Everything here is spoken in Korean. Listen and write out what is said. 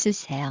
쓰세요.